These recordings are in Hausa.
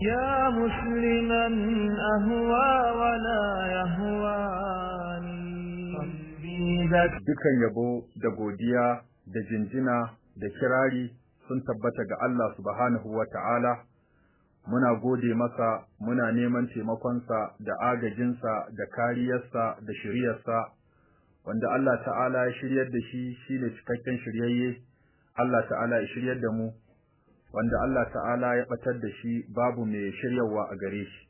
يا مسلما أهوى ولا يهواني dukan yabo da godiya da jinjina da kirari sun tabbata ga Allah subhanahu wa ta'ala, muna gode masa, muna neman taimakonsa da agajinsa da kariyarsa da shiryarsa, wanda Allah ta'ala ya shiryar da shi shi ne cikakken shiryayye, Allah ta'ala ya shiryar da mu, Wanda Allah ta'ala ya ɓatar da shi babu mai shiryarwa a gare shi.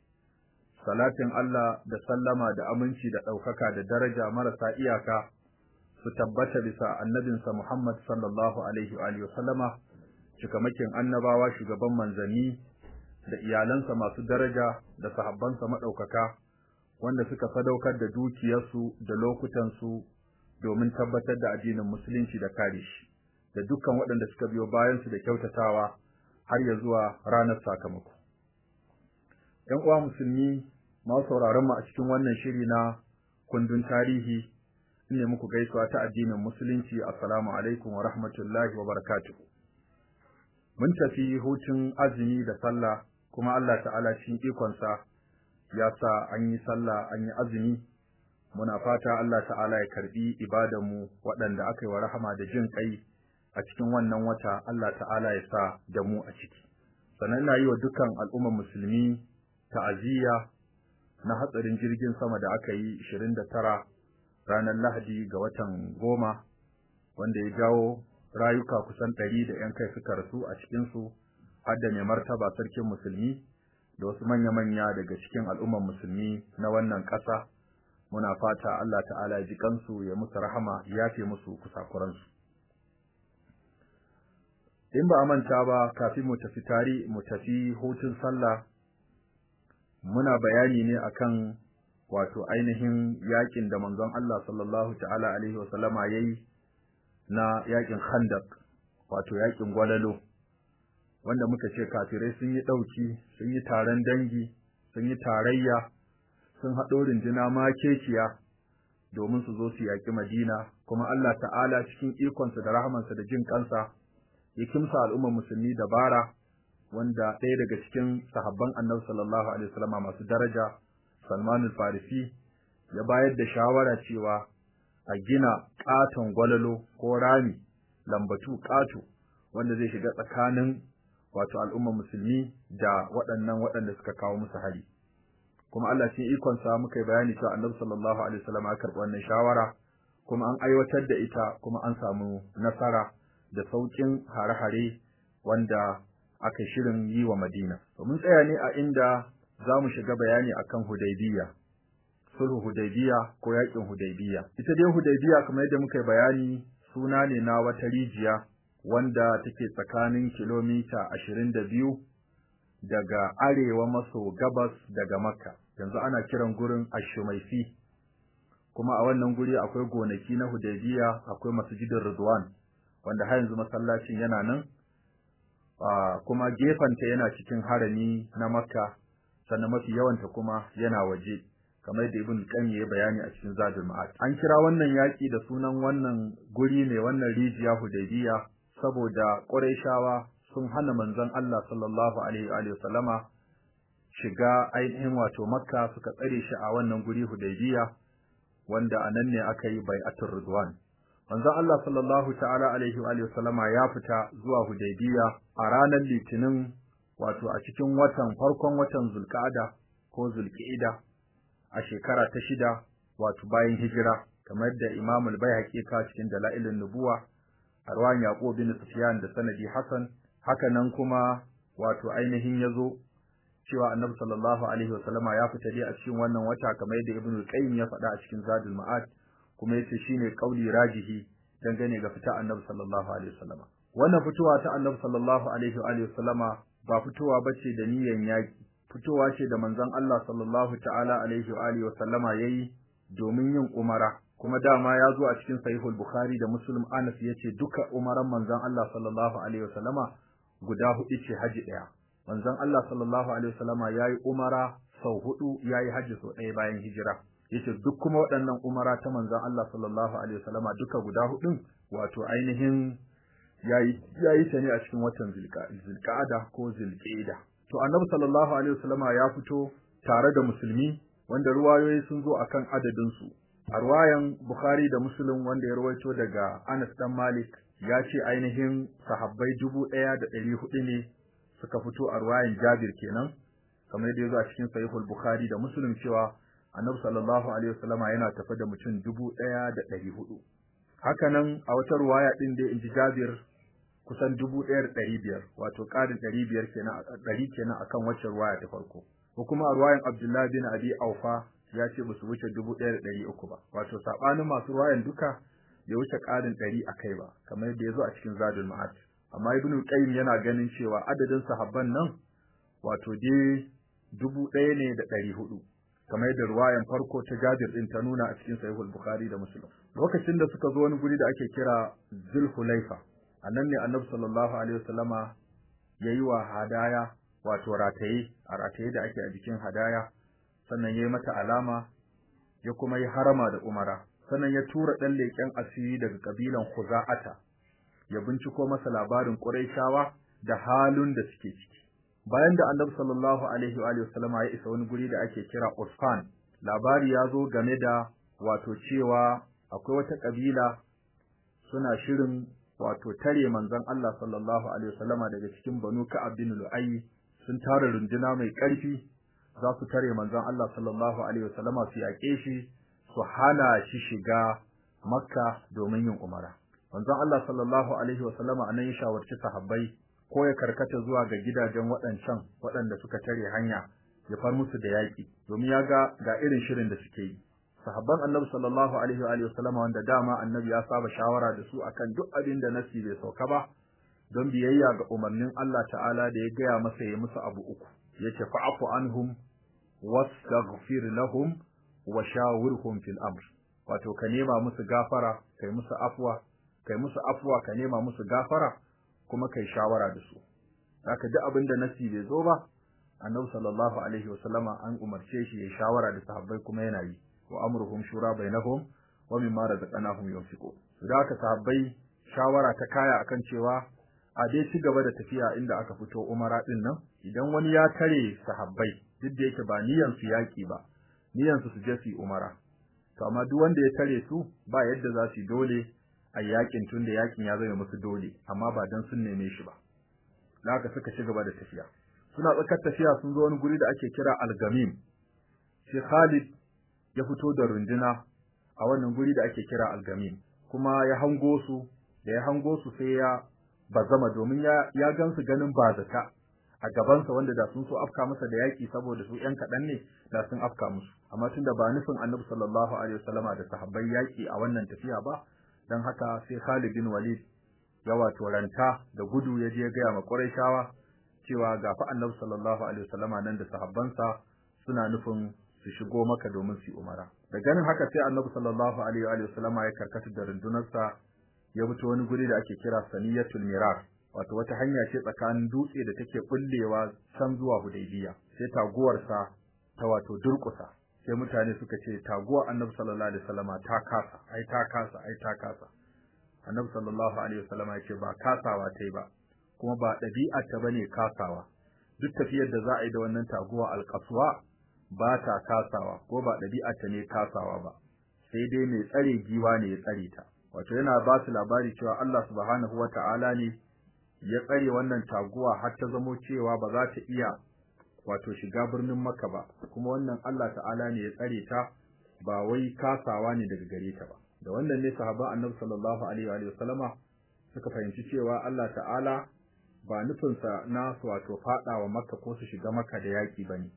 Salatin Allah da sallama da aminci da ɗaukaka da daraja marasa iyaka su tabbata bisa annabinsa Muhammad sallallahu alaihi wa sallama, cikamakin annabawa shugaban manzanni da iyalansa masu daraja da sahabbansa maɗaukaka, wanda suka sadaukar da dukiyarsu da lokutansu domin tabbatar da addinin musulunci da kare shi, da dukkan waɗanda suka biyo bayansu da kyautatawa har ya zuwa ranar sakamako. ‘Yan uwa musulmi masu sauraron mu a cikin wannan shiri na kundin tarihi, ne muku gaisuwa ta addinin musulunci, Assalamu alaikum wa rahmatullahi wa barakatuhu. Mun tafi hutun azumi da sallah, kuma Allah ta'ala cikin ikonsa ya sa an yi sallah an yi azumi, muna fata Allah ta'ala ya karɓi ibadanmu waɗanda aka yi wa rahama da jin ƙai a cikin wannan wata Allah ta'ala ya sa da mu a ciki. Sannan ina yi wa dukkan al'ummar musulmi ta'aziyya na hatsarin jirgin sama da aka yi ishirin da tara ranar Lahadi ga watan goma wanda ya jawo rayuka kusan ɗari da ‘yan kai suka rasu a cikinsu har da mai martaba sarkin musulmi da wasu manya-manya daga cikin al'ummar musulmi na wannan ƙasa muna fata Allah ta'ala ya ji kansu ya musu rahama ya yafe musu kusakuransu. In ba a manta ba kafin mu tafi tari mu tafi hutun sallah muna bayani ne akan wato ainihin yaƙin da manzon Allah sallallahu ta'ala alaihi wa sallama yayi na yaƙin Khandaq wato yaƙin gwalalo wanda muka ce kafirai sun yi ɗauki sun yi taron dangi sun yi tarayya sun haɗo rinjina makeciya domin su zo su yaƙi Madina kuma Allah ta'ala cikin ikonsa da rahamansa da jin kansa ya kimsa al'ummar musulmi dabara wanda ɗaya daga cikin sahabban annabi sallallahu alaihi wasallama masu daraja Salman al-Farisi ya bayar da shawara cewa a gina ƙaton gwalalo ko rami lambatu ƙato wanda zai shiga tsakanin wato al'ummar musulmi da waɗannan waɗanda suka kawo musu hari. Kuma Allah cikin ikon sa muka yi bayani cewa Annabi sallallahu alaihi wasallam ya karɓi wannan shawara kuma an aiwatar da ita kuma an samu nasara. Da sauƙin hare-hare wanda aka shirin yi wa Madina. To mun tsaya ne a inda za mu shiga bayani akan Hudaybiya. Sulhu Hudaybiya ko yaƙin Hudaybiya. Ita dai Hudaybiya kamar yadda muka bayani suna ne na wata rijiya wanda take tsakanin kilomita ashirin da biyu daga arewa maso gabas daga Makka. Yanzu ana kiran gurin Ashumaifi. Kuma a wannan guri akwai gonaki na Hudaybiya, akwai Masjidin Ridwan, wanda har yanzu masallacin yana nan kuma gefanta yana cikin harami na Makka sannan mafi yawanta kuma yana waje kamar da Ibn Qayyim ya bayani a cikin Zadul Ma'ad. An kira wannan yaki da sunan wannan guri ne wannan rijiya Hudaybiya saboda Qurayshawa sun hana manzon Allah sallallahu alaihi wa sallama shiga ainihin wato Makka suka tsare shi a wannan guri Hudaybiya wanda a nan ne aka yi bai'atul Ridwan. Manzon Allah sallallahu ta'ala alaihi wa sallama ya fita zuwa Hudaybiya a ranar Litinin wato a cikin watan farkon watan Zulqa'ada ko Zulqa'ida a shekara ta shida wato bayan hijira kamar da Imam al-Baihaqi ka cikin Dalailun Nubuwa a Yaqub bin Sufyan da sanadi Hasan haka nan kuma wato ainihin ya zo cewa Annabi sallallahu alaihi wa sallama ya fita dai a cikin wannan wata kamar da Ibn al-Qayyim ya faɗa a cikin Zadul Ma'ad. Kuma ya ce shine kauli rajihi dangane ga fita Annabi sallallahu alaihi wasallama. Wannan fitowa ta Annabi sallallahu alaihi wa wasallama ba fitowa bace da niyyar yaki fitowa ce da manzon Allah sallallahu ta'ala alaihi wa alihi wasallama yayi domin yin umara. Kuma dama ya zo a cikin sahihul bukhari da muslim Anas ya ce duka umaran manzon Allah sallallahu alaihi wasallama guda huɗu ce haji ɗaya manzon Allah sallallahu alaihi wasallama yayi umara sau huɗu yayi haji sau ɗaya bayan hijira. Ya ce duk kuma waɗannan umara ta manzon Allah sallallahu alaihi wasallama duka guda hudun wato ainihin yayi yayi ta ne a cikin watan zulqa'ada ko zulqa'ida. To annabi sallallahu alaihi wasallama ya fito tare da musulmi wanda ruwayoyi sun zo akan adadin su a ruwayan Bukhari da Muslim wanda ya rawaito daga Anas dan Malik ya ce ainihin sahabbai dubu ɗaya da ɗari huɗu ne suka fito a ruwayan Jabir kenan. Kamar yadda ya zo a cikin Sahihul Bukhari da Muslim cewa Annabi sallallahu alaihi wasallama yana tafe da mutum dubu ɗaya da ɗari huɗu. A wata ruwaya din da inji Jabir kusan dubu ɗaya da ɗari biyar wato ƙarin ɗari biyar kenan ɗari kenan akan wacce ruwaya ta farko. Ko kuma a ruwayan Abdullah bin Abi Aufa ya ce ba su wuce dubu ɗaya da ɗari uku ba. Wato saɓanin masu ruwayan duka bai wuce ƙarin ɗari a kai ba kamar yadda ya zo a cikin Zadul Ma'ad. Amma Ibn Qayyim yana ganin cewa adadin sahabban nan wato dai dubu ɗaya ne da ɗari huɗu. Kamar yadda ruwayan farko ta Jabir din ta nuna a cikin Sahihul Bukhari da Muslim. Lokacin da suka zo wani guri da ake kira Zulhulaifa annan ne Annabi sallallahu alaihi wasallama yayi wa hadaya wato rataye a rataye da ake a jikin hadaya sannan yayi mata alama ya kuma yi harama da umara sannan ya tura dan leken asiri daga kabilan Khuza'ata ya binciko masa labarin Quraishawa da halun da suke ciki. Bayan da Annabi sallallahu alaihi wa sallama ya isa wani guri da ake kira Usfan labari ya zo game da wato cewa akwai wata kabila suna shirin wato tare manzon Allah sallallahu alaihi wasallama daga cikin Banu Ka'ab bin Lu'ay sun tara runduna mai ƙarfi za su tare manzon Allah sallallahu alaihi wasallama su yaƙe shi su hana shi shiga Makka domin yin umara. Manzon Allah sallallahu alaihi wasallama a nan ya shawarci sahabbai ko ya karkata zuwa ga gidajen waɗancan waɗanda suka tare hanya ya far musu da yaƙi domin ya ga ga irin shirin da suke yi. Sahabban annabi sallallahu alaihi wa alihi wanda dama annabi ya saba shawara da su akan duk abin da nasi bai sauka ba don biyayya ga umarnin Allah ta'ala da ya gaya masa ya musu abu uku. Yace fa'fu anhum wastaghfir lahum wa shawirhum fil amr. Wato ka nema musu gafara kai musu afwa kai musu afwa ka nema musu gafara kuma kai shawara da su. Haka duk abin da nasi bai zo ba annabi sallallahu alaihi wasallama an umarce shi ya shawara da sahabbai kuma yana yi. Wa amruhum shura bainahum wa mimma razaqnahum yunfiqun. Da haka sahabbai shawara ta kaya akan cewa a dai ci gaba da tafiya inda aka fito umara ɗin nan. Idan wani ya tare sahabbai duk da yake ba niyan su yaki ba niyan su su je su umara. To amma duk wanda ya tare su ba yadda za su dole a yaƙin tun da yaƙin ya zama musu dole amma ba dan sun neme shi ba. Da haka suka ci gaba da tafiya. Suna tsakar tafiya sun zo wani guri da ake kira Al-Gamim. Sai Khalid ya fito da runduna a wannan guri da ake kira Al-Gamim kuma ya hango su da ya hango su sai ya bazama domin ya ya gansu ganin bazata a gabansa wanda da sun so afka masa da yaki saboda su ƴan kaɗan ne da sun afka musu. Amma tunda ba nufin Annabi sallallahu alaihi wasallama da sahabbai yaki a wannan tafiya ba dan haka sai Khalid bin Walid ya wato ranta da gudu ya je ga ma Quraishawa cewa ga fa Annabi sallallahu alaihi wasallama nan da sahabbansa suna nufin su shigo maka domin su umara. Da ganin haka sai Annabi sallallahu alaihi wasallama ya karkata da rundunarsa ya fito wani guri da ake kira Saniyatul Mirar wato wata hanya ce tsakanin dutse da take kullewa can zuwa Hudaybiya sai taguwarsa ta wato durƙusa. Sai mutane suka ce taguwar Annabi sallallahu alaihi wasallama ta kasa. Ai ta kasa ai ta kasa. Annabi sallallahu alaihi wasallama ya ce ba kasawa ta yi ba kuma ba ɗabi'ar ta ba ne kasawa. Duk tafiyar da za a yi da wannan taguwa alƙaswa ba ta kasawa ko ba ɗabi'ar ta ne kasawa ba. Sai dai mai tsare giwa ne ya tsare ta. Wato yana ba su labari cewa Allah subhanahu wata'ala ne ya tsare wannan taguwa har ta zamo cewa ba za ta iya wato shiga birnin Makka ba kuma wannan Allah ta'ala ne ya tsare ta ba wai kasawa ne daga gare ta ba. Da wannan ne sahaba Annabi sallallahu alaihi wa sallama suka fahimci cewa Allah ta'ala ba nufinsa na su wato fada wa Makka ko su shiga Makka da yaki ba ne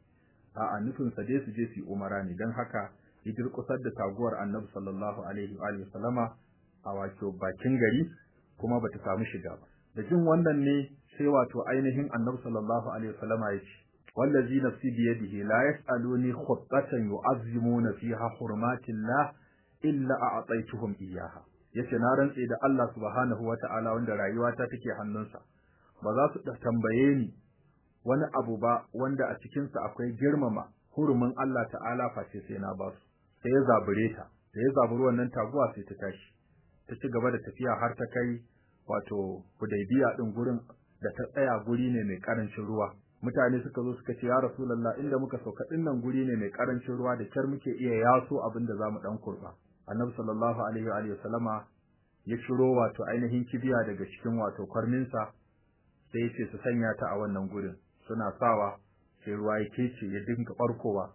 a'a nufinsa dai su je su umara ne. Dan haka ya durƙusar da taguwar Annabi sallallahu alaihi wa sallama a wato bakin gari kuma bata samu shiga ba. Da jin wannan ne sai wato ainihin Annabi sallallahu alaihi wa sallama ya ce wallazi bi yadihi la yas'aluni khuttatan yu'azzimuna fiha hurmatillah illa a'taytuhum iyyaha ya ce na rantse da Allah subhanahu wata'ala wanda rayuwata take hannunsa ba za su tambaye ni wani abu ba wanda a cikinsa akwai girmama hurumin Allah ta'ala face sai na ba su sai ya zabure ta da ya zaburi wannan taguwa sai ta tashi ta ci gaba da tafiya har ta kai wato Hudaybiya din gurin da ta tsaya guri ne mai ƙarancin ruwa mutane suka zo suka ce ya rasulullah inda muka sauka ɗin nan guri ne mai ƙarancin ruwa da kyar muke iya yaso abin da za mu dan kurba annabi sallallahu alaihi wa alihi wasallama ya shiro wato ainihin kibiya daga cikin wato kwarminsa sai ya ce su sanya ta a wannan gurin. Suna sawa sai ruwa ya kece ya dinga barkowa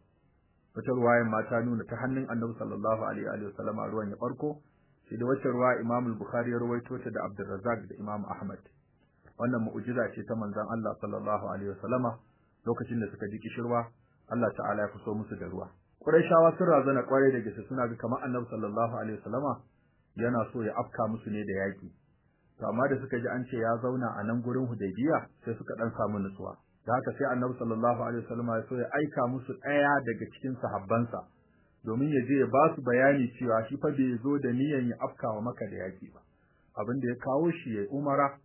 wata ruwayan ma ta nuna ta hannun annabi sallallahu alaihi wa sallama ruwan ya barko sai da wacce ruwa Imam al-Bukhari ya rawaito ta da Abdurrazzaq da Imam Ahmad. Wannan mu'jiza ce ta manzon Allah sallallahu alaihi wasallama lokacin da suka ji kishirwa Allah ta'ala ya fuso musu da ruwa. Qurayshawa sun razana ƙwarai da gaske suna ga kamar Annabi sallallahu alaihi wasallama yana so ya afka musu ne da yaki to amma da suka ji an ce ya zauna a nan gurin Hudaybiya sai suka dan samu nutsuwa. Da haka sai Annabi sallallahu alaihi wasallama ya so ya aika musu ɗaya daga cikin sahabbansa domin ya je ya ba su bayani cewa shi fa bai zo da niyyar ya afkawa maka da yaki ba. Abin da ya kawo shi ya umara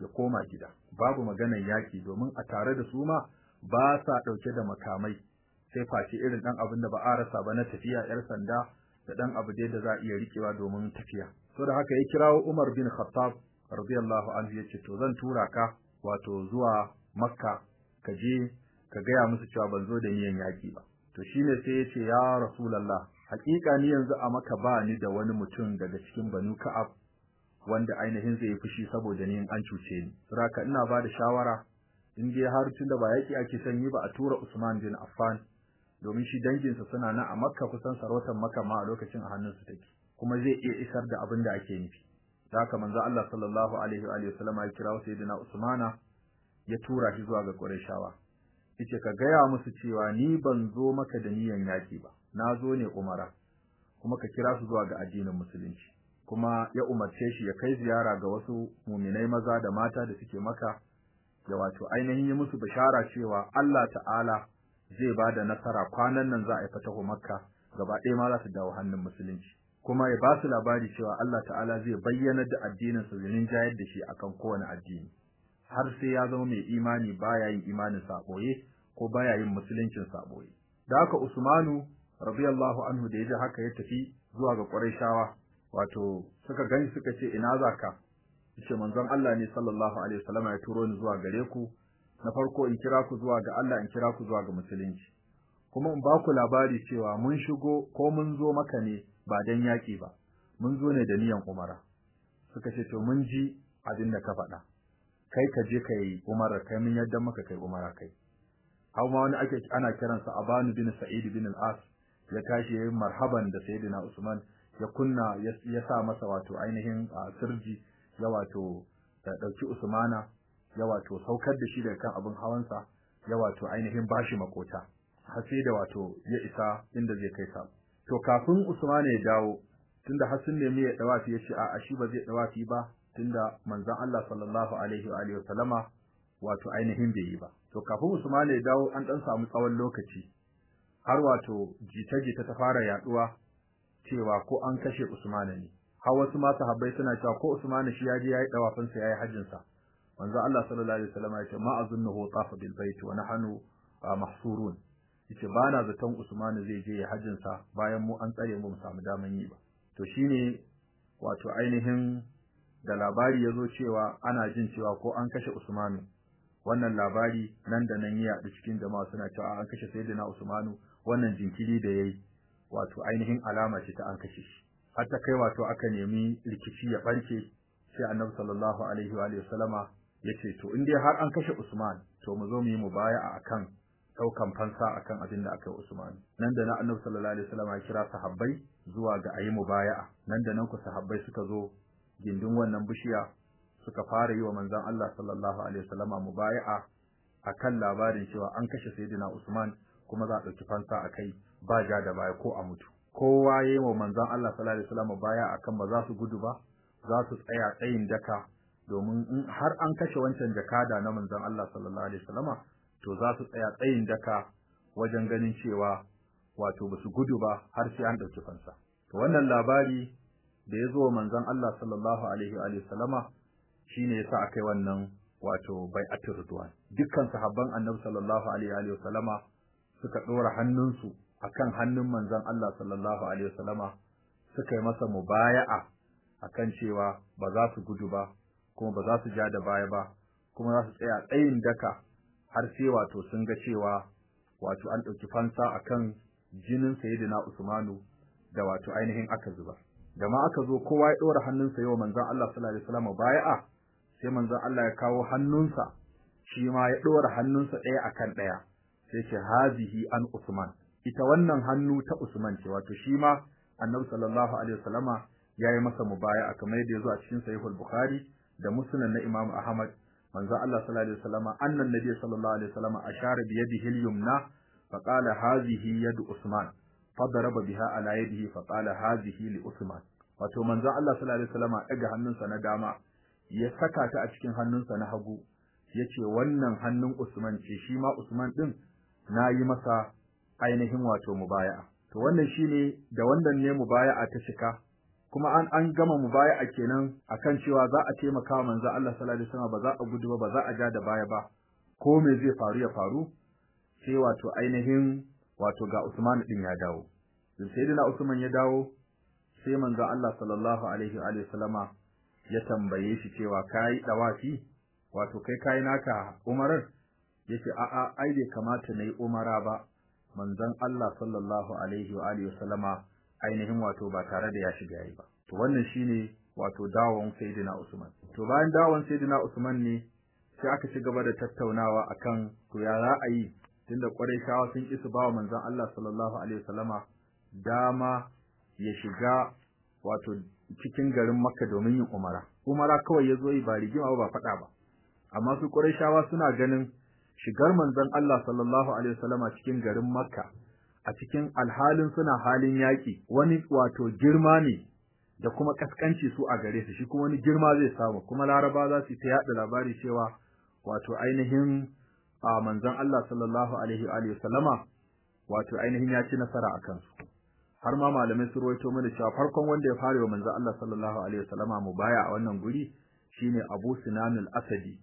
ya koma gida. Babu maganar yaki domin a tare da su ma ba sa ɗauke da makamai. Sai face irin dan abin da ba a rasa ba na tafiya yar sanda da dan abu da za a iya rikewa domin tafiya. So da haka ya kirawo Umar bin Khattab radiyallahu anhu ya ce to zan tura ka wato zuwa Makka ka je ka gaya musu cewa ban zo da niyan yaki ba. To shine sai ya ce ya rasulullah hakika ni yanzu a maka ba ni da wani mutum daga cikin banu ka'ab wanda ainihin zai fushi saboda ni an cuce ni. Saboda ina ba da shawara in dai har tunda ba yaki ake son yi ba a tura Usman bin Affan domin shi danginsa suna nan a Makka kusan sarautar Makka ma a lokacin a hannunsu take kuma zai iya isar da abin da ake nufi. Haka manzo Allah sallallahu alaihi wa alihi wasallam ya kira sayyidina Usmana ya tura shi zuwa ga Qurayshawa. Yace ka gaya musu cewa ni ban zo maka da niyan yaki ba na zo ne umara kuma ka kira su zuwa ga addinin musulunci. Kuma ya umarce shi ya kai ziyara ga wasu muminai maza da mata da suke maka ya wato ainihin yi musu bishara cewa Allah ta'ala zai ba da nasara kwanan nan za a yi fatahu makka gaba ɗaya ma za su dawo hannun musulunci. Kuma ya ba su labari cewa Allah ta'ala zai bayyana da addinin su zinin jayar da shi akan kowane addini. Har sai ya zama mai imani baya yin imanin sa ko baya yin musuluncin sa da haka Usmanu radiyallahu anhu da yaji haka ya tafi zuwa ga Qurayshawa wato suka gani suka ce ina zaka ya ce manzon Allah ne sallallahu alaihi wasallam ya turo ni zuwa gare ku. Na farko in kira ku zuwa ga Allah in kira ku zuwa ga musulunci. Kuma in ba ku labari cewa mun shigo ko mun zo maka ne ba dan yaki ba mun zo ne da niyan umara. Suka ce to mun ji abin da ka faɗa. Kai ka je kai umara kai mun yadda maka kai umara kai. Har ma wani ake ana kiransa Abanu bin Sa'id bin al-As ya tashi yayin marhaban da Sayyidina Usman. Ya kunna ya sa masa wato ainihin sirji ya wato ɗauki Usmana ya wato saukar da shi daga kan abin hawansa ya wato ainihin bashi makota har sai da wato ya isa inda zai kai sa. To kafin Usmana ya dawo tunda har sun nemi ya dawafi ya ce a shi ba zai dawafi ba tunda manzon Allah sallallahu alaihi wa alihi wasallama wato ainihin bai yi ba. To kafin Usman ya dawo an dan samu tsawon lokaci har wato jita-jita ta fara yaɗuwa cewa ko an kashe Usman ne. Har wasu ma sahabbai suna cewa ko Usman shi ya je yayi dawafin sa yayi hajjin sa. Manzo Allah sallallahu alaihi wasallam ya ce ma azunnahu tafa bil bait wa nahnu mahsurun. Yace ba na zaton Usman zai je hajjin sa bayan mu an tsare mu mu samu daman yi ba. To shine wato ainihin da labari ya zo cewa ana jin cewa ko an kashe Usmanu. Wannan labari nan da nan ya cikin jama'a suna cewa an kashe sayyidina Usmanu. Wannan jinkiri da yayi wato ainihin alama ce ta an kashe shi. Har ta kai wato aka nemi rikici ya barke sai Annabi sallallahu alaihi wa alihi wasallama ya ce to in dai har an kashe Usman to mu zo mu yi mubaya'a akan ɗaukan fansa akan abin da aka yi Usman. Nan da nan Annabi sallallahu alaihi wasallama ya kira sahabbai zuwa ga ayi mubaya'a. Nan da nan ku sahabbai suka zo gindin wannan bishiya suka fara yi wa manzon Allah sallallahu alaihi wasallama mubaya'a akan labarin cewa an kashe sayyidina Usman kuma za a ɗauki fansa a kai. Ba ja da baya ko a mutu. Kowa ya yi wa manzon Allah sallallahu alaihi wasallama baya akan ba za su gudu ba za su tsaya tsayin daka domin in har an kashe wancan jakada na manzon Allah sallallahu alaihi wasallama to za su tsaya tsayin daka wajen ganin cewa wato ba su gudu ba har sai an ɗauki fansa. To wannan labari da ya zo manzon Allah sallallahu alaihi wa shine yasa akai wannan wato bai'atul ridwan. Dukkan sahabban annabi sallallahu alaihi wa sallama suka dora hannunsu akan hannun manzon Allah sallallahu alaihi wa sallama suka yi masa mubaya'a akan cewa ba za su gudu ba kuma ba za su ja da baya ba kuma za su tsaya tsayin daka har sai wato sun ga cewa wato an ɗauki fansa akan jinin sayyidina Usmanu da wato ainihin aka zuba. Da ma aka zo kowa ya ɗora hannunsa yau manzon Allah sallallahu alaihi wasallam bai'a sai manzon Allah ya kawo hannunsa shi ma ya ɗora hannunsa ɗaya akan ɗaya. Sai ce hazihi an Usman. Ita wannan hannu ta Usman ce wato shi ma Annabi sallallahu alaihi wasallama yayi masa mubaya'a kamar yadda ya zo a cikin Sahihul Bukhari da Musnad na Imam Ahmad. Manzo Allah sallallahu alaihi wasallama annan nabi sallallahu alaihi wasallama ashara bi yadihi al-yumna fa qala hadhihi yad Usman fadaraba biha ala yadihi fa qala hadhihi li Usman. Wato manzo Allah sallallahu alaihi wasallama daga hannunsa na dama ya saka ta a cikin hannunsa na hagu ya ce wannan hannun Usman ce shi ma Usman din na yi masa ainihin wato mubaya'a. To wannan shine da wannan ne mubaya'a ta cika. Kuma an an gama mubaya'a kenan akan cewa za a taimaka manzo Allah sallallahu alaihi wasallam ba za a gudu ba ba za a ja da baya ba. Ko me zai faru ya faru sai wato ainihin wato ga Usman din ya dawo. Sayyidina Usman ya dawo sai manzo Allah sallallahu alaihi wa alihi wasallama ya tambaye shi cewa kai dawafi? Wato kai kai naka umarar? Yace a'a ai bai kamata na yi umara ba. Manzon Allah sallallahu alaihi wa alihi wasallama ainihin wato ba tare da ya shiga yayi ba. To wannan shine wato dawon sayyidina Usman. To bayan dawon sayyidina Usman ne sai aka ci gaba da tattaunawa akan to ya za a yi tunda Qurayshawa sun ki su ba wa manzon Allah sallallahu alaihi wasallama dama ya shiga wato cikin garin Makka domin yin umara. Umara kawai ya zo yi ba rigima ba faɗa ba. Amma su Qurayshawa suna ganin shigar manzon Allah sallallahu alaihi wasallama cikin garin Makka a cikin alhalin suna halin yaƙi wani wato girma ne da kuma kaskanci su a gare su shi kuma wani girma zai samu kuma Laraba za su ta yaɗa labari cewa wato ainihin a manzon Allah sallallahu alaihi wa alihi wato ainihin ya ci nasara a kansu. Har ma malamai su rawaito mana cewa farkon wanda ya fara wa manzon Allah sallallahu alaihi wasallama mubaya a wannan guri shine Abu Sinan al-Asadi.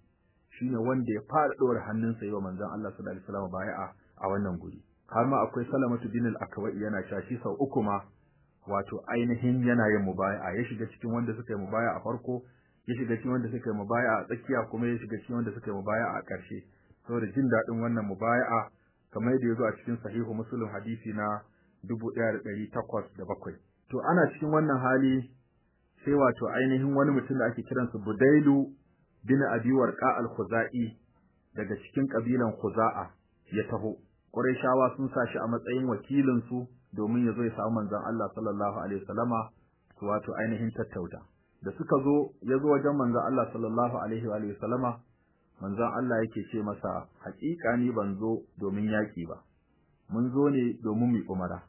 Shine wanda ya fara ɗora hannunsa yi manzon Allah sallallahu alaihi wasallam bai'a a wannan guri. Har ma akwai Salamatu bin al-Akwai yana shashi sau uku ma wato ainihin yana yin mubaya'a ya shiga cikin wanda suka yi mubaya'a a farko ya shiga cikin wanda suka yi mubaya'a a tsakiya kuma ya shiga cikin wanda suka yi mubaya'a a ƙarshe. Saboda jin daɗin wannan mubaya'a kamar yadda ya zo a cikin sahihu muslim hadisi na dubu ɗaya da ɗari takwas da bakwai. To ana cikin wannan hali sai wato ainihin wani mutum da ake kiransa Budailu bin Abi Warqa al-Khuzai daga cikin kabilan Khuza'a ya taho. Qurayshawa sun sa shi a matsayin wakilin su domin ya zo ya samu manzon Allah sallallahu alaihi wasallama wato ainihin tattauta. Da suka zo ya zo wajen manzon Allah sallallahu alaihi wa manzon Allah yake ce masa haƙiƙa ni ban zo domin yaƙi ba. Mun zo ne domin mu umara.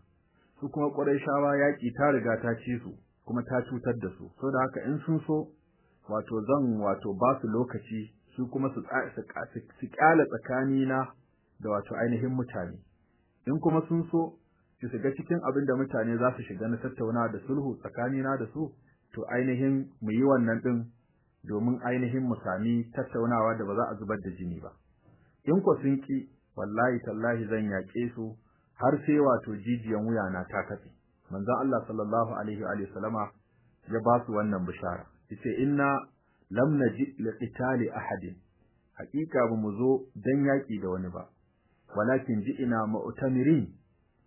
Su kuma Qurayshawa yaƙi ta riga ta ci su kuma ta cutar da su. Saboda haka in sun so wato zan wato ba su lokaci su kuma su su ƙyale tsakanina da wato ainihin mutane. In kuma sun so su shiga cikin abin da mutane za su shiga na tattauna da sulhu tsakanina da su to ainihin mu yi wannan din domin ainihin mu sami tattaunawa da ba za a zubar da jini ba. In ko sun ki wallahi tallahi zan yaƙe su har sai wato jijiyan wuya na ta katse. Manzon Allah sallallahu alaihi wa sallama ya ba su wannan bishara. Yace inna lam na ji li qitali ahadin. Haqiqa ba mu zo dan yaki da wani ba. Walakin ji'ina mu'tamirin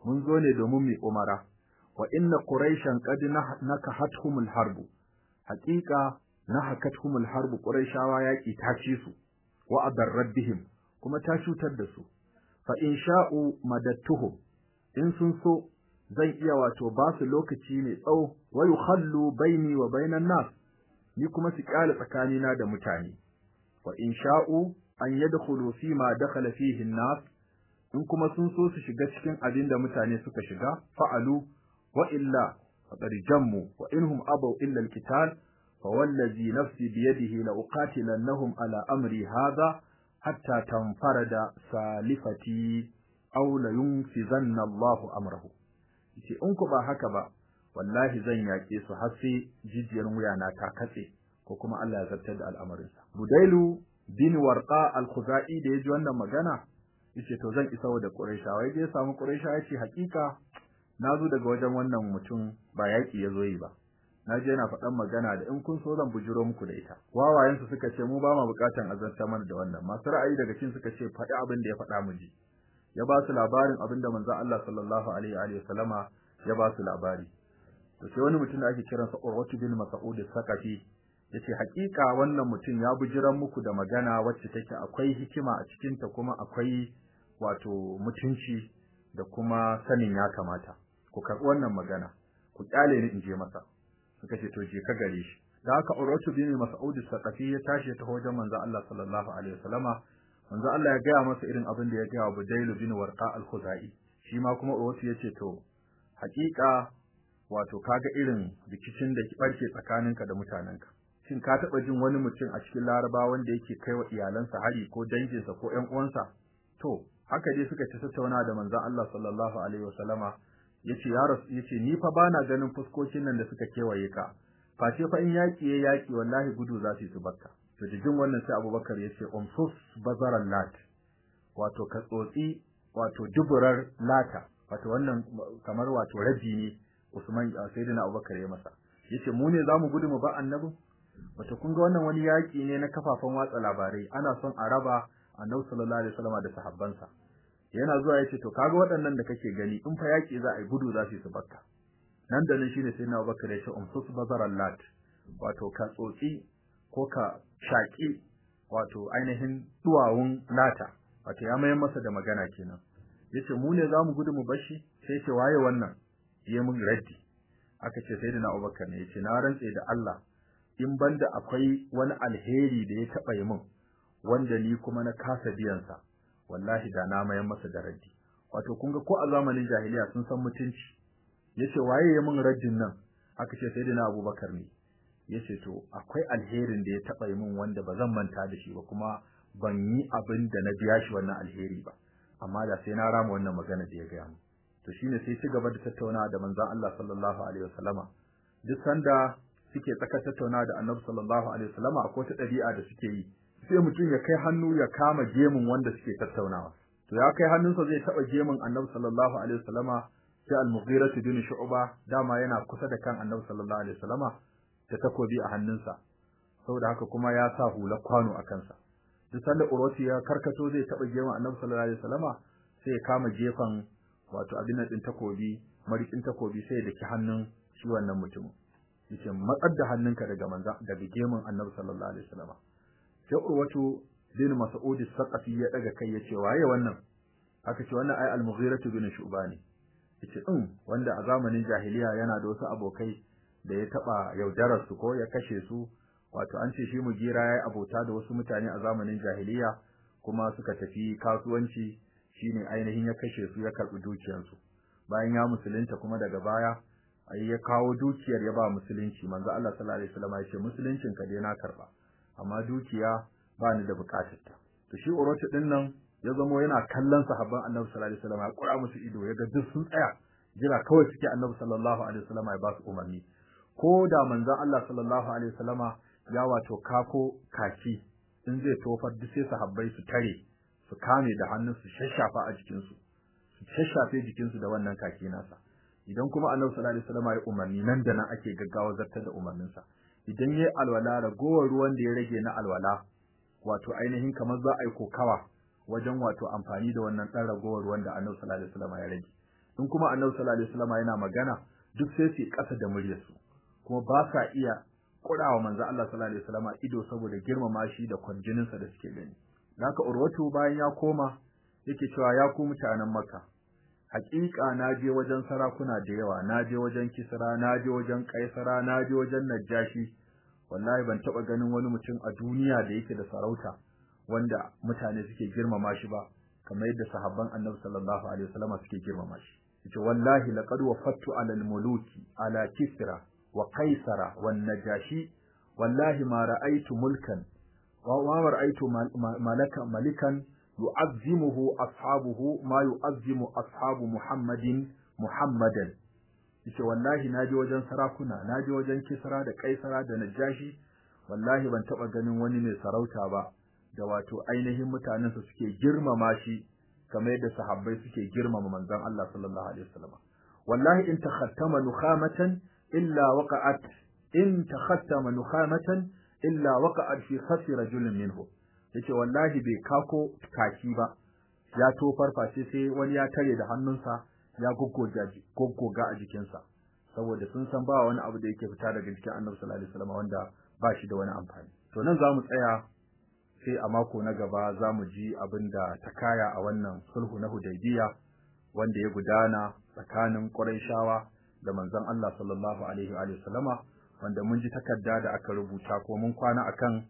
mun zo ne domin mu umara. Wa inna quraishan qad nakahathumul harbu. Haqiqa nahakathumul harbu quraishawa yaki ta ci su wa adarrat bihim kuma ta cutar da su. Fa in sha'u madattuhum in sun so zan iya wato ba su lokaci mai tsawo wa yukhallu baini wa bainan nas ni kuma su ƙyale tsakanina da mutane. Wa in sha'u an yadkhulu fi ma dakhala fihi an-nas in kuma sun so su shiga cikin abin da mutane suka shiga fa'alu wa illa faqad jammu wa inhum abaw illa al-qital fa wallazi nafsi bi yadihi la uqatilannahum ala amri hadha hatta tanfarada salifati aw la yunfizanna Allahu amrahu. Ya ce in ku ba haka ba wallahi zan yake su har sai jijiyar wuyana ta katse ko kuma Allah ya zartar da al'amarinsa. Budailu bin Warqa al-Khuzai da yaji wannan magana ya ce to zan isa da Qurayshawa ya je ya samu Qurayshawa ya ce hakika na zo daga wajen wannan mutum ba yaki ya zo yi ba. Na je yana faɗan magana da in kun so zan bujiro muku da ita. Wawayen su suka ce mu ba mu bukatan azarta mana da wannan. Masu ra'ayi daga cikin suka ce faɗi abin da ya faɗa mu ji. Ya ba su labarin abin da manzon Allah sallallahu alaihi wa sallama ya ba su labari. To sai wani mutum da ake kiransa Urwatu bin Mas'ud as-Saqafi ya ce hakika wannan mutum ya bujiran muku da magana wacce take akwai hikima a cikin ta kuma akwai wato mutunci da kuma sanin ya kamata. Ku karɓi wannan magana ku ƙyale ni in je masa. Suka ce to je ka gare shi. Da haka Urwatu bin Mas'ud as-Saqafi ya tashi ta wajen manzo Allah sallallahu alaihi wasallama manzo Allah ya gaya masa irin abin da ya gaya wa Budayl bin Warqa al-Khuzai. Shi ma kuma Urwatu ya ce to hakika wato kaga irin rikicin da ki barke tsakaninka da mutanenka. Shin ka taba jin wani mutum a cikin Laraba wanda yake kai wa iyalansa hari ko danginsa ko ƴan uwansa? To haka dai suka ci tattauna da manzon Allah sallallahu alaihi wasallama. Yace ya rasu ya ce ni fa bana ganin fuskokin nan da suka kewaye ka. Face fa in yaki ya yaki wallahi gudu za su yi su bakka to jin wannan sai Abubakar ya ce umsus bazaran lat wato ka tsotsi wato duburar lata. Wato wannan kamar wato rabi ne Usman Sayyidina Abubakar ya masa. Yace mu ne za mu gudu mu ba annabi? Wato kun ga wannan wani yaki ne na kafafen watsa labarai. Ana son a raba Annabi sallallahu alaihi wasallam da sahabbansa. Yana zuwa ya ce to kaga waɗannan da kake gani in fa yaki za a yi gudu za su yi bakka nan da nan shine Sayyidina Abubakar ya ce umsus bazaral lat wato ka tsotsi ko ka shaki wato ainihin duwawun lata wato ya mayar masa da magana kenan. Yace mu ne za mu gudu mu bashi sai ce waye wannan? Ya mun raddi. Aka ce sayyidina Abubakar ne. Yace na rantse da Allah in banda akwai wani alheri da ya taba yi min wanda ni kuma na kasa biyan sa wallahi da na mayar masa da raddi. Wato kun ga ko a zamanin jahiliya sun san mutunci. Yace waye ya mun raddin nan? Aka ce sayyidina Abubakar ne. Ya ce to akwai alherin da ya taba yi min wanda ba zan manta da shi ba kuma ban yi abin da na biya shi wannan alheri ba. Amma da sai na rama wannan magana da ya gaya mu to shine sai ci gaba da tattaunawa da manzon Allah sallallahu alaihi wasallama. Duk sanda suke tsaka tattaunawa da Annabi sallallahu alaihi wasallama akwai ta dabi'a da suke yi. Sai mutum ya kai hannu ya kama gemun wanda suke tattaunawa. To ya kai hannunsa zai taba gemun Annabi sallallahu alaihi wasallama sai al-Mughira bin Shu'ba dama yana kusa da kan Annabi sallallahu alaihi wasallama. Da takobi a hannunsa saboda haka kuma ya sa hula kwano a kansa. Duk sanda Urwati ya karkato zai taba gemun Annabi sallallahu alaihi wasallama sai ya kama gefen wato abin din takobi marikin takobi sai ya daki hannun shi wannan mutum ya ce matsar da hannunka daga manza daga gemun Annabi sallallahu alaihi wasallam sai Urwatu bin Mas'ud as-Saqafi ya daga kai ya ce waye wannan? Aka ce wannan ai al-Mughirah bin Shu'ba ne ya ce in wanda a zamanin jahiliya yana da wasu abokai da ya taba yaudarar su ko ya kashe su wato an ce shi Mughira yayi abota da wasu mutane a zamanin jahiliya kuma suka tafi kasuwanci shine ainihin ya kashe su ya karɓi dukiyarsu. Bayan ya musulunta kuma daga baya ai ya kawo dukiyar ya ba musulunci. Manzo Allah sallallahu alaihi wasallam ya ce musuluncin ka dai na karɓa amma dukiya ba ni da buƙatar ta to shi urwatu ɗin nan ya zamo yana kallon sahabban Annabi sallallahu alaihi wasallam ya kura musu ido ya ga duk sun tsaya jira kawai suke Annabi sallallahu alaihi wasallam ya ba su umarni. Ko da manzon Allah sallallahu alaihi wasallama ya wato kako kaki in zai tofar duk sai sahabbai su tare su kame da hannun su shashafa a jikin su su shashafe jikin su da wannan kaki nasa. Idan kuma Annabi sallallahu alaihi wasallam ya umarni nan da nan ake gaggawa zartar da umarnin sa idan yayi alwala ragowar ruwan da ya rage na alwala wato ainihin kamar za a yi kokawa wajen wato amfani da wannan dan ragowar ruwan da Annabi sallallahu alaihi wasallam ya rage. In kuma Annabi sallallahu alaihi wasallam yana magana duk sai su kasa da muryarsu. Kuma ba sa iya kurawa manzo Allah sallallahu alaihi wasallam ido saboda girmama shi da kwarjinin sa da suke gani. Haka urwatu bayan ya koma yake cewa ya ku mutanen Makka haƙiƙa na je wajen sarakuna da yawa na je wajen Kisra na je wajen Kaisara na je wajen Najashi. Wallahi ban taba ganin wani mutum a duniya da yake da sarauta wanda mutane suke girmama shi ba kamar yadda sahabban Annabi sallallahu alaihi wasallam suke girmama shi. Yace wallahi laqad wafattu ala al-muluki ala Kisra. Wa Kaisara wan Najashi wallahi ma ra'aytu mulkan wa ma ra'aytu malaka malikan yu'azzimuhu ashabuhu ma yu'azzimu ashabu Muhammadan. Yace wallahi naje wajen sarakuna naje wajen Kisra da Kaisara da Najashi wallahi ban taba ganin wani mai sarauta ba da wato ainihin mutanen su suke girmama shi kamar yadda sahabbai suke girmama manzon Allah sallallahu alaihi wasallam. Wallahi in takhattama nukhamatan illa waqa'at in takhattama nukhamatan illa waqa'at fi khasfi rajulin minhu ya ce wallahi bai kako kaki ba ya tofar face sai wani ya tare da hannunsa ya goggoga a jikinsa saboda sun san ba wani abu da yake fita daga jikin Annabi sallallahu alaihi wasallam wanda ba shi da wani amfani to nan za mu tsaya sai a mako na gaba za mu ji abin da ta kaya a wannan sulhu na Hudaybiya wanda ya gudana tsakanin Qurayshawa da manzon Allah sallallahu alaihi wa sallama wanda mun ji takarda da aka rubuta ko mun kwana akan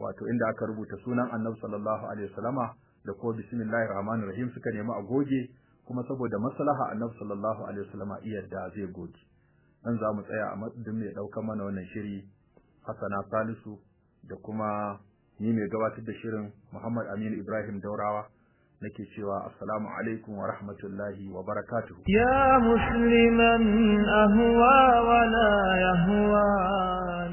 wato inda aka rubuta sunan Annabi sallallahu alaihi wasallama da ko bismillahir rahmanir rahim suka nemi a goge kuma saboda maslaha Annabi sallallahu alaihi wasallama iyadda zai goge. Dan za mu tsaya a madadin mai ɗaukar mana wannan shiri Hassana Salisu da kuma ni mai gabatar da shirin Muhammad Aminu Ibrahim Daurawa. nake cewa assalamu alaikum wa rahmatullahi wa barakatuh ya musliman ahwa wa la yahwa.